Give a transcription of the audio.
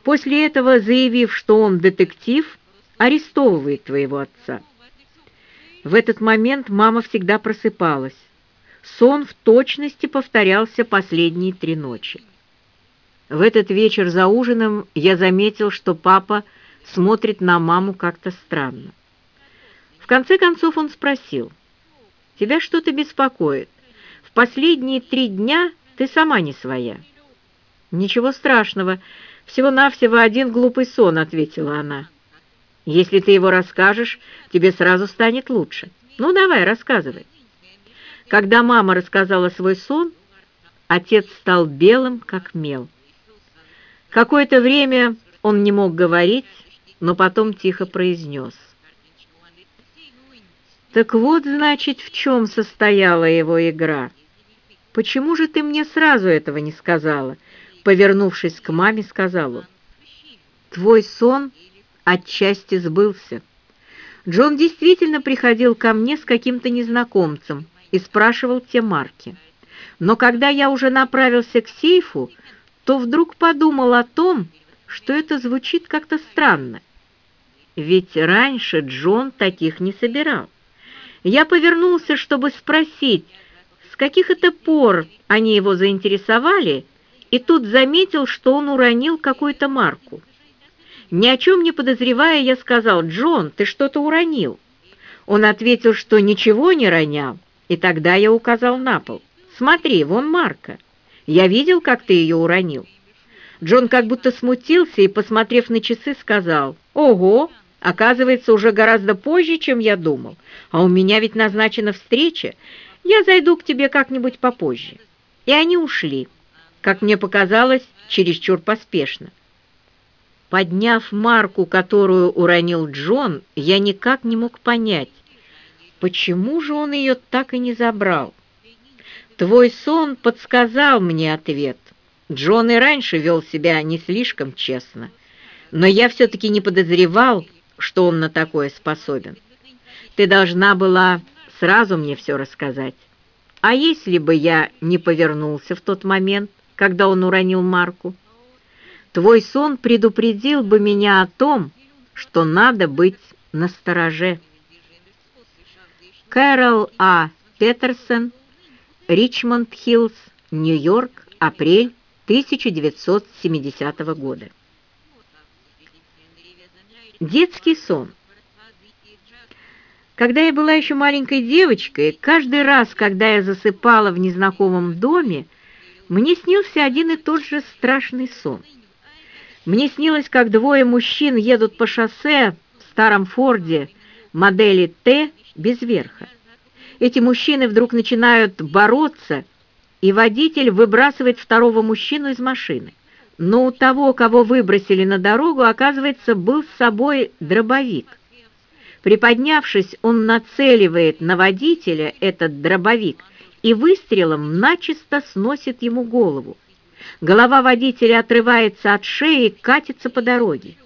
после этого заявив, что он детектив, арестовывает твоего отца. В этот момент мама всегда просыпалась. Сон в точности повторялся последние три ночи. В этот вечер за ужином я заметил, что папа смотрит на маму как-то странно. В конце концов он спросил, «Тебя что-то беспокоит? В последние три дня ты сама не своя». «Ничего страшного, всего-навсего один глупый сон», — ответила она. «Если ты его расскажешь, тебе сразу станет лучше. Ну, давай, рассказывай». Когда мама рассказала свой сон, отец стал белым, как мел. Какое-то время он не мог говорить, но потом тихо произнес. «Так вот, значит, в чем состояла его игра. Почему же ты мне сразу этого не сказала?» Повернувшись к маме, сказал он. «Твой сон отчасти сбылся. Джон действительно приходил ко мне с каким-то незнакомцем и спрашивал те марки. Но когда я уже направился к сейфу, то вдруг подумал о том, что это звучит как-то странно. Ведь раньше Джон таких не собирал. Я повернулся, чтобы спросить, с каких это пор они его заинтересовали, и тут заметил, что он уронил какую-то марку. Ни о чем не подозревая, я сказал, «Джон, ты что-то уронил». Он ответил, что ничего не ронял, и тогда я указал на пол. «Смотри, вон марка». Я видел, как ты ее уронил». Джон как будто смутился и, посмотрев на часы, сказал, «Ого, оказывается, уже гораздо позже, чем я думал, а у меня ведь назначена встреча, я зайду к тебе как-нибудь попозже». И они ушли, как мне показалось, чересчур поспешно. Подняв марку, которую уронил Джон, я никак не мог понять, почему же он ее так и не забрал. Твой сон подсказал мне ответ. Джон и раньше вел себя не слишком честно, но я все-таки не подозревал, что он на такое способен. Ты должна была сразу мне все рассказать. А если бы я не повернулся в тот момент, когда он уронил Марку? Твой сон предупредил бы меня о том, что надо быть настороже. Кэрол А. Петерсон Ричмонд-Хиллз, Нью-Йорк, апрель 1970 года. Детский сон. Когда я была еще маленькой девочкой, каждый раз, когда я засыпала в незнакомом доме, мне снился один и тот же страшный сон. Мне снилось, как двое мужчин едут по шоссе в старом Форде модели Т без верха эти мужчины вдруг начинают бороться, и водитель выбрасывает второго мужчину из машины. Но у того, кого выбросили на дорогу, оказывается, был с собой дробовик. Приподнявшись, он нацеливает на водителя этот дробовик и выстрелом начисто сносит ему голову. Голова водителя отрывается от шеи и катится по дороге.